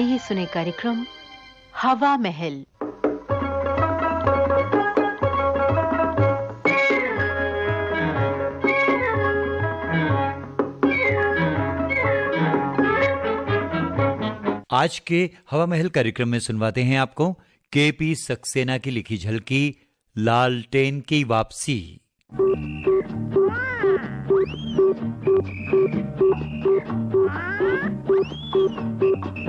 आइए सुने कार्यक्रम हवा महल। आज के हवा महल कार्यक्रम में सुनवाते हैं आपको के पी सक्सेना की लिखी झलकी लालटेन की वापसी। या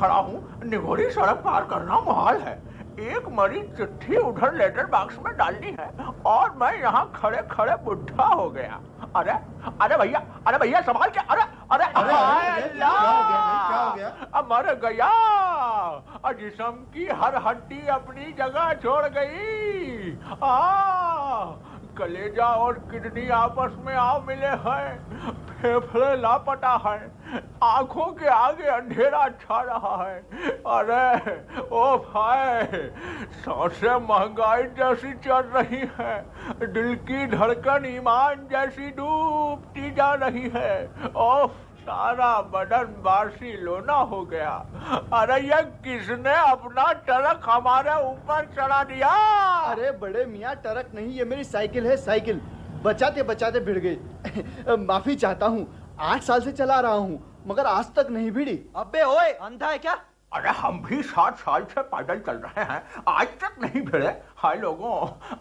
खड़ा हूँ निगोरी सड़क पार करना मुहाल है। एक मरी चिट्ठी उधर लेटर बॉक्स में डालनी है और मैं यहाँ खड़े खड़े बुढ़ा हो गया। अरे अरे भैया अरे भैया संभाल के अरे अरे अल्लाह! मर गया। जिस्म की हर हड्डी अपनी जगह छोड़ गई। आ कलेजा और किडनी आपस में आ मिले हैं। फेफड़े लापता है। आँखों के आगे अंधेरा छा रहा है। अरे, ओ भाई, सौसे महँगाई जैसी चल रही है। दिल की धड़कन ईमान जैसी डूबती जा रही है। ओफ, सारा बदन बासी लोना हो गया। अरे, ये किसने अपना ट्रक हमारे ऊपर चढ़ा दिया? अरे, बड़े मियाँ ट्रक नहीं, ये मेरी साइकिल है, साइकिल। बचाते बचाते भिड़ गई। माफ़ी चाहता हूँ, आठ साल से चला रहा हूँ। मगर आज तक नहीं भिड़ी। अबे ओए अंधा है क्या? अरे हम भी सात साल से पैदल चल रहे हैं। आज तक नहीं भिड़े। हाय लोगों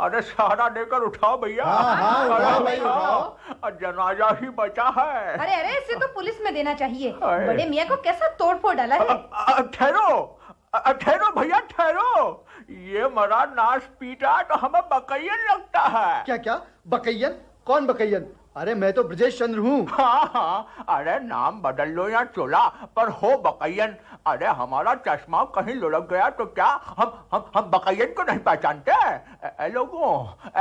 अरे सहारा देकर उठाओ भैया। हाँ, हाँ, उठाओ भाई, उठाओ। जनाजा ही बचा है। अरे अरे इसे तो पुलिस में देना चाहिए। बड़े मियाँ को कैसा तोड़ फोड़ डाला है? ठहरो। ठहरो भैया ठहरो। ये मरा नाश पीटा तो हमें बकैयन लगता है। क्या क्या? बकैयन? कौन बकैयन? अरे मैं तो ब्रजेश चंद्र हूँ। हाँ हाँ अरे नाम बदल लो या चोला पर हो बकैयन। अरे हमारा चश्मा कहीं लुढ़क गया तो क्या? हम हम हम बकैयन को नहीं पहचानते। ए- ए लोगों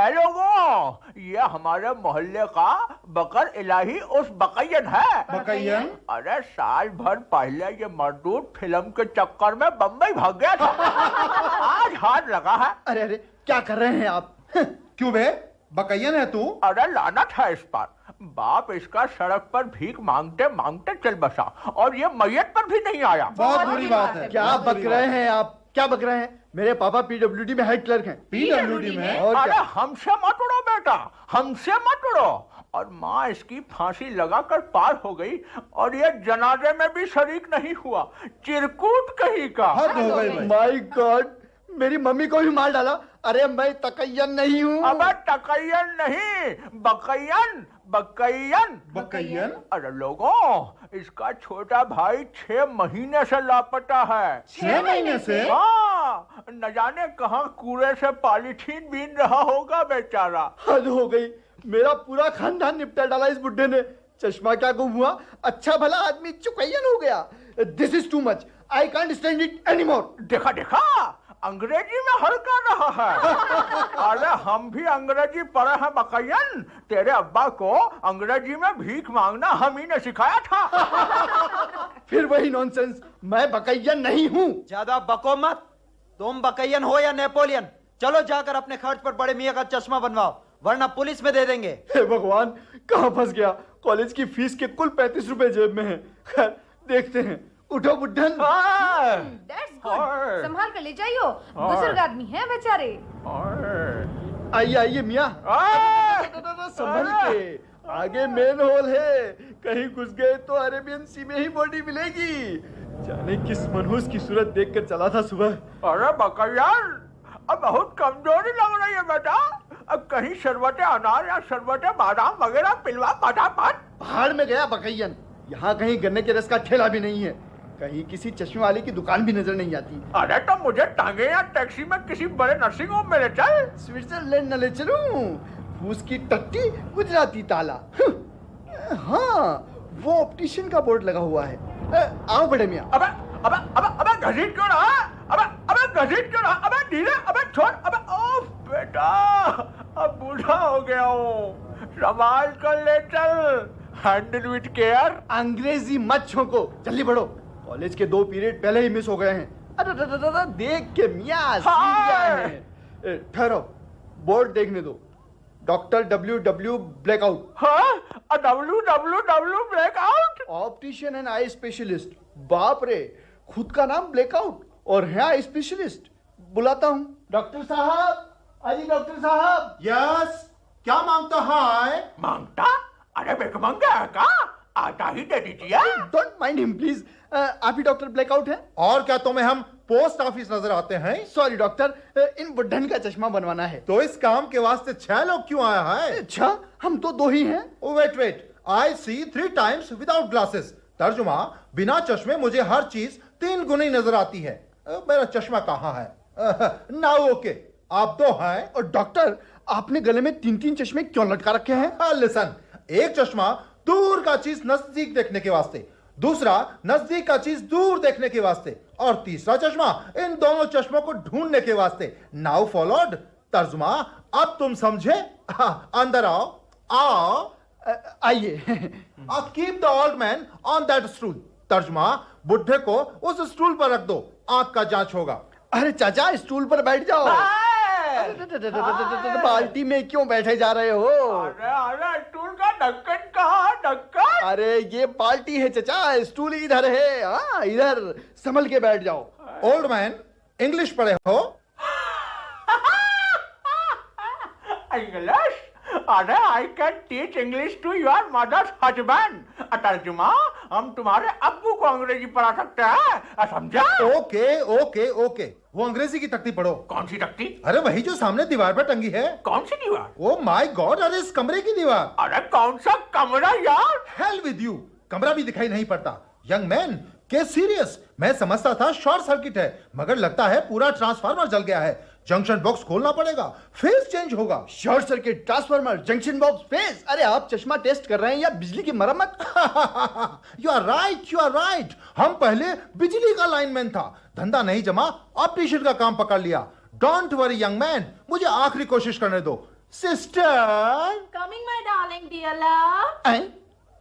ए लोगों ये हमारे मोहल्ले का बकर इलाही उस बकैयन है। बकैयन? अरे साल भर पहले ये मजदूर फ़िल्म के चक्कर में बम्बई भाग गया था। आज हाथ लगा है। अरे अरे क्या कर रहे हैं आप? क्यों बे? बकैयन है तू? अरे लानत है इस पर। बाप इसका सड़क पर भीख मांगते मांगते चल बसा और ये मैयत पर भी नहीं आया। बहुत बुरी बात है। क्या बक रहे हैं आप? क्या बक रहे हैं? मेरे पापा पीडब्ल्यूडी में हेड क्लर्क हैं। पीडब्ल्यूडी में? और अरे हमसे मत उड़ो बेटा हमसे मत उड़ो। और माँ इसकी फांसी लगाकर पार हो गई और ये जनाजे में भी शरीक नहीं हुआ। चिरकूट कहीं का। हद हो गई माय गॉड मेरी मम्मी को भी मार डाला। अरे मैं तकैयन नहीं हूँ। अबे टकैयन नहीं बकैयन बकैयन। बकैयन? अरे लोगों इसका छोटा भाई छह महीने से लापता है। छह महीने से? हाँ न जाने कहाँ कूड़े से पॉलीथीन बीन रहा होगा बेचारा। हद हो गई। मेरा पूरा खानदान निपटा डाला इस बुढ़े ने। चश्मा क्या गुम हुआ? अच्छा भला आदमी चुकैयन हो गया। This is too much I can't stand it anymore देखा देखा। अंग्रेज़ी में हल कर रहा है। अरे हम भी अंग्रेज़ी पढ़े हैं बकैयन। तेरे अब्बा को अंग्रेज़ी में भीख मांगना हम ही ने सिखाया था। फिर वही नॉनसेंस मैं बकैयन नहीं हूँ। ज़्यादा बको मत। तुम बकैयन हो या नेपोलियन चलो जाकर अपने खर्च पर बड़े मियाँ का चश्मा बनवाओ वरना पुलिस में दे देंगे। हे भगवान कहाँ फंस गया? कॉलेज की फ़ीस के कुल पैंतीस रुपए जेब में है। खैर देखते हैं। उठो बुड्ढन। दैट्स गुड संभाल कर ले जाइयो। बुज़ुर्ग आदमी है बेचारे। आइए आइए मियाँ। संभल के। आगे मेन होल है। कहीं घुस गए तो अरेबियन सी में ही बॉडी मिलेगी। जाने किस मनहूस की सूरत देखकर चला था सुबह। अरे बकैयन अब बहुत कमज़ोरी लग रही है बेटा। अब कहीं शरबत अनार या शरबत बादाम वगैरह पिलवा फटाफट पहाड़ में गया बकैयन। यहाँ कहीं गन्ने के रस का ठेला भी नहीं है। कहीं किसी चश्मे वाले की दुकान भी नज़र नहीं आती। अरे तो मुझे टांगे या टैक्सी में किसी बड़े नर्सिंग होम में ले चल स्विट्जरलैंड न ले चलूँ। फूस की टट्टी गुजराती ताला। हाँ वो ऑप्टिशियन का बोर्ड लगा हुआ है। आओ बड़े मियाँ। अबे अबे अबे अबे घसीट क्यों रहा? अबे अबे घसीट क्यों रहा? अबे धीरे अबे छोड़ अबे ओ बेटा अब बूढ़ा हो गया हूँ। संभाल कर ले चल। Handle with care. अंग्रेज़ी मत छोको। जल्दी बढ़ो। कॉलेज के दो पीरियड पहले ही मिस हो गए हैं। अरे अरे, अरे, अरे, देख के मियाँ हाँ। ठहरो बोर्ड देखने दो। Doctor W W blackout. हाँ W W W blackout. Optician and eye specialist. बाप रे खुद का नाम ब्लैकआउट और है आई स्पेशलिस्ट। बुलाता हूँ। डॉक्टर साहब अजी डॉक्टर साहब। यस क्या माँगता है? माँगता? अरे भिखमंगा है का? आता ही दे दीजिए डोंट माइंड हिम प्लीज़ आप ही डॉक्टर ब्लैकआउट हैं? और क्या तुम्हें हम पोस्ट ऑफ़िस नज़र आते हैं? सॉरी डॉक्टर इन बुढ़न का चश्मा बनवाना है। तो इस काम के वास्ते छह लोग क्यों आया है? अच्छा हम तो दो ही हैं। Wait wait I see three times without glasses तर्जुमा बिना चश्मे मुझे हर चीज़ तीन गुनी नज़र आती है। अ, मेरा चश्मा कहाँ है? ना ओके आप दो हैं। और डॉक्टर आपने गले में तीन तीन चश्मे क्यों लटका रखे हैं? लिसन एक चश्मा दूर का चीज़ नज़दीक देखने के वास्ते दूसरा नज़दीक का चीज़ दूर देखने के वास्ते और तीसरा चश्मा इन दोनों चश्मों को ढूँढने के वास्ते नाउ फॉलोड तर्जुमा अब तुम समझे हाँ, अंदर आओ आओ अ, आइए keep the old man on that stool तर्जुमा बुढ़े को उस स्टूल पर रख दो आँख का जाँच होगा अरे चाचा स्टूल पर बैठ जाओ बाल्टी में क्यों बैठे जा रहे हो अरे अरे स्टूल ढक्कन कहा ढक्कन? अरे ये बाल्टी है चचा स्टूल इधर है। हाँ इधर संभल के बैठ जाओ। ओल्ड मैन इंग्लिश पढ़े हो? इंग्लिश अरे I can teach English to your mother's husband तर्जुमा हम तुम्हारे अब्बू को अंग्रेज़ी पढ़ा सकते हैं। समझा? Okay okay okay. वो अंग्रेज़ी की तख्ती पढ़ो। कौन सी तख्ती? अरे वही जो सामने दीवार पर टंगी है। कौन सी दीवार? ओ माय गॉड अरे इस कमरे की दीवार। अरे कौन सा कमरा यार? हेल विद यू कमरा भी दिखाई नहीं पड़ता। यंग मैन के सीरियस मैं समझता था शॉर्ट सर्किट है मगर लगता है पूरा ट्रांसफार्मर जल गया है। जंक्शन बॉक्स खोलना पड़ेगा फेस चेंज होगा। Short circuit transformer junction box face. अरे आप चश्मा टेस्ट कर रहे हैं या बिजली की मरम्मत? You are right you are right हम पहले बिजली का लाइनमैन था। धंधा नहीं जमा ऑप्टिशियन का काम पकड़ लिया। डोंट वरी यंग मैन मुझे आखिरी कोशिश करने दो। Sister coming my darling dear love.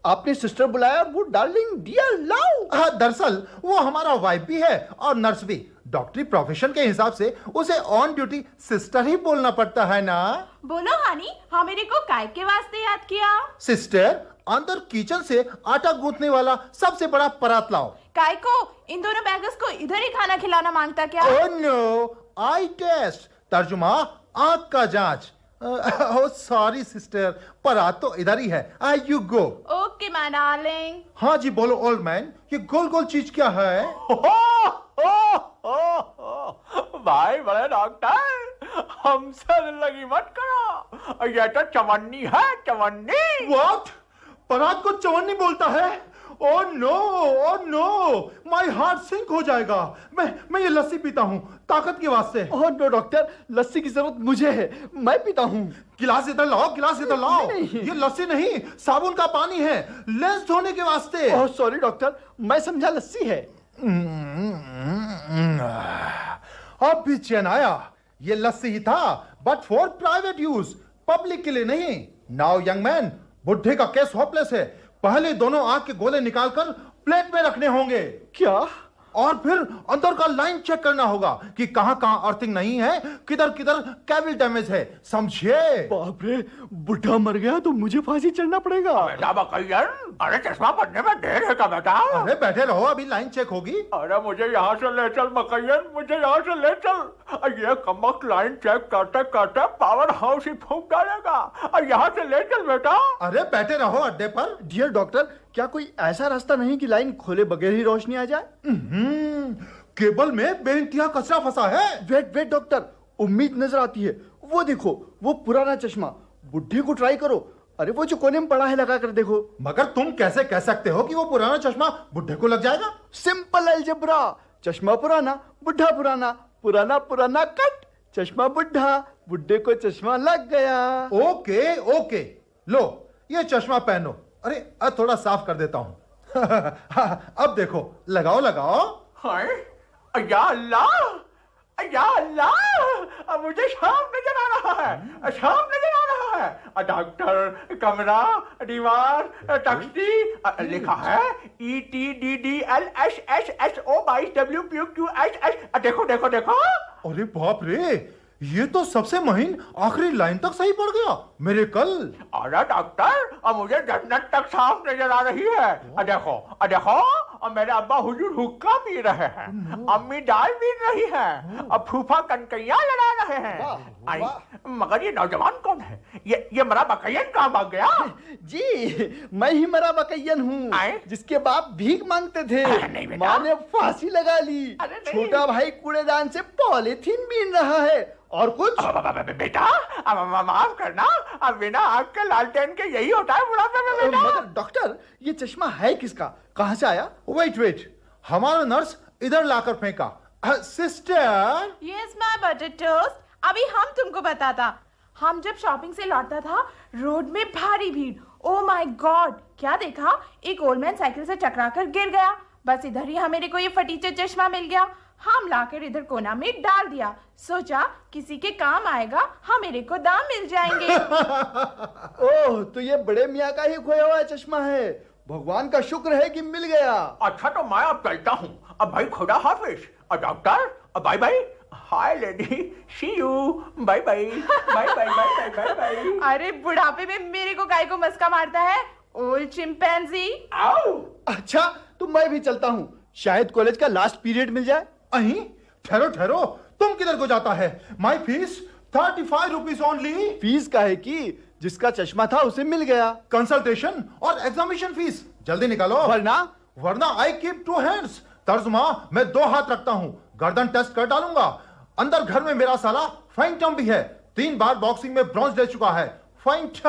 आपने सिस्टर बुलाया और वो डार्लिंग डियर लव हाँ दरअसल वो हमारा वाइफ भी है और नर्स भी। डॉक्टरी प्रोफेशन के हिसाब से उसे ऑन ड्यूटी सिस्टर ही बोलना पड़ता है ना? बोलो हानी हाँ मेरे को काय के वास्ते याद किया। सिस्टर अंदर किचन से आटा गूंथने वाला सबसे बड़ा परात लाओ। काय को इन दोनों बैगर्स को इधर ही खाना खिलाना माँगता क्या? ओ नो आई टेस्ट तर्जुमा आँख का जाँच। ओ सॉरी सिस्टर परात तो इधर ही है। I you go okay my darling हाँ जी बोलो ओल्ड मैन ये गोल गोल चीज़ क्या है? भाई बड़े डॉक्टर हमसे लगी मत करो। ये तो चवन्नी है चवन्नी। व्हाट पराग को चवन्नी बोलता है? ओ no oh no my heart sink हो जाएगा। मैं मैं ये लस्सी पीता हूँ ताकत के वास्ते। ओह नो डॉक्टर लस्सी की ज़रूरत मुझे है। मैं पीता हूँ। गिलास इधर लाओ गिलास इधर लाओ। ये लस्सी नहीं साबुन का पानी है। लेंस धोने के वास्ते। ओह सॉरी डॉक्टर मैं समझा लस्सी है। अब भी चैन आया। ये लस्सी ही था but for private use public के लिए नहीं। नाउ यंग मैन बुढ़े का केस होपलेस है। पहले दोनों आग के गोले निकालकर प्लेट में रखने होंगे। क्या? और फिर अंदर का लाइन चेक करना होगा कि कहाँ कहाँ अर्थिंग नहीं है किधर किधर केबल डैमेज है। समझे बाप रे बुढ़ा मर गया तो मुझे फांसी चढ़ना पड़ेगा। बेटा बकैयन अरे चश्मा बनने में देर है का बेटा? अरे बैठे रहो अभी लाइन चेक होगी। अरे मुझे यहाँ से ले चल बकैयन मुझे यहाँ से ले चल। ये कमक लाइन चेक करते करते पावर हाउस ही फूक डालेगा। और यहाँ से ले चल बेटा। अरे बैठे रहो अड्डे पर। डियर डॉक्टर क्या कोई ऐसा रास्ता नहीं कि लाइन खोले बगैर ही रोशनी आ जाए? केबल में बेइंतहा कचरा फंसा है। वेट वेट डॉक्टर उम्मीद नज़र आती है। वो देखो वो पुराना चश्मा। बुढ़े को ट्राई करो। अरे वो जो कोने में पड़ा है लगा कर देखो। मगर तुम कैसे कह सकते हो कि वो पुराना चश्मा बुढ़े को लग जाएगा? सिंपल अलजबरा चश्मा पुराना बुढ़ा पुराना। पुराना पुराना कट। चश्मा बुढ़ा बुढ़े को चश्मा लग गया। Okay okay. लो ये चश्मा पहनो। अरे अब थोड़ा साफ़ कर देता हूँ। अब देखो लगाओ लगाओ। हाय या अल्लाह या अल्लाह अब मुझे शाम नज़र आ रहा है शाम नज़र आ रहा है। डॉक्टर कमरा दीवार अ, तख्ती अ, लिखा है E T D D L S S S O बाईस W P Q H H देखो देखो देखो। अरे बाप रे ये तो सबसे महीन आखिरी लाइन तक सही पड़ गया मेरे कल। अरे डॉक्टर अब मुझे जन्नत तक साफ़ नज़र आ रही है। देखो देखो अब मेरे अब्बा हुजूर हुक्का पी रहे हैं। अम्मी दाल पी रही है। अब फूफा कनकैया लड़ा रहे हैं। आई मगर ये नौजवान कौन है? ये ये मरा बकैयन कहाँ भाग गया? जी मैं ही मरा बकैयन हूँ जिसके बाप भीख मांगते थे। माँ ने फांसी लगा ली। छोटा भाई कूड़ेदान से पॉलिथीन बीन रहा है। और कुछ? अब- अब- अब- बेटा अब अब- माफ़ करना अब बिना आग के लालटेन के यही होता है बुढ़ापे में बेटा। मगर डॉक्टर ये चश्मा है किसका? कहाँ से आया? वेट वेट हमारा नर्स इधर लाकर फेंका। Sister yes my butter toast अभी हम तुमको बताता। हम जब शॉपिंग से लौटता था रोड में भारी भीड़। ओ माय गॉड क्या देखा? एक ओल्ड मैन साइकिल से टकराकर गिर गया। बस इधर ही हमें मेरे को ये फटीचर चश्मा मिल गया। हम लाकर इधर कोना में डाल दिया। सोचा किसी के काम आएगा हम मेरे को दाम मिल जाएँगे। ओह तो ये बड़े मियाँ का ही खोया हुआ चश्मा है। भगवान का शुक्र है कि मिल गया। अच्छा तो मैं अब चलता हूँ। अब भाई खुदा हाफिज। और डॉक्टर अब bye bye. Hi lady see you bye bye. Bye bye bye bye bye अरे बुढ़ापे में मेरे को गाय को मस्का मारता है ओल्ड चिंपैंजी। आओ अच्छा तो मैं भी चलता हूँ। शायद कॉलेज का लास्ट पीरियड मिल जाए। अही ठहरो ठहरो। तुम किधर को जाता है? My fees thirty five rupees only fees का है कि जिसका चश्मा था उसे मिल गया। कंसल्टेशन और एग्जामिनेशन फ़ीस जल्दी निकालो। वरना? वरना आई कीप टू हैंड्स तर्जुमा मैं दो हाथ रखता हूँ। गर्दन टेस्ट कर डालूँगा। अंदर घर में मेरा साला फाइंटम भी है। तीन बार बॉक्सिंग में ब्रॉन्ज ले चुका है। फाइंटम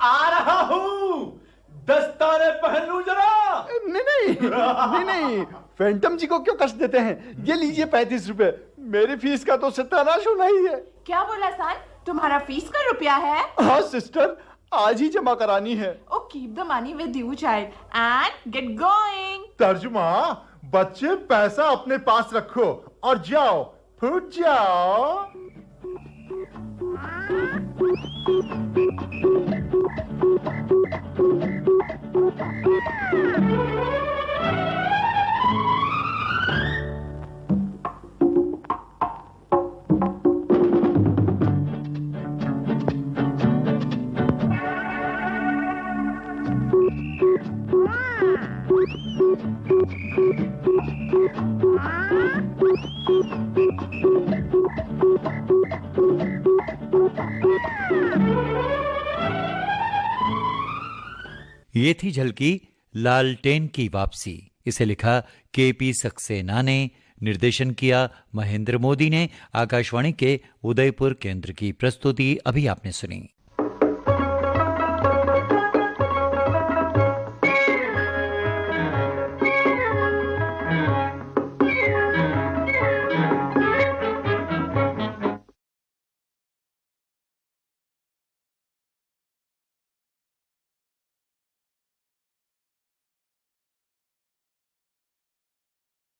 आ रहा हूँ। दस्ताने पहन लू जरा। नहीं नहीं नहीं नहीं फैंटम जी को क्यों कष्ट देते हैं? ये लीजिए पैंतीस रुपए। मेरी फ़ीस का तो सत्यानाश होना ही है। क्या बोला सन तुम्हारा फ़ीस का रुपया है? हाँ सिस्टर आज ही जमा करानी है। ओ keep the money with you child and get going तर्जुमा बच्चे पैसा अपने पास रखो और जाओ फुट जाओ। Yeah! ये थी झलकी लालटेन की वापसी। इसे लिखा के पी सक्सेना ने, निर्देशन किया महेंद्र मोदी ने, आकाशवाणी के उदयपुर केंद्र की प्रस्तुति अभी आपने सुनी।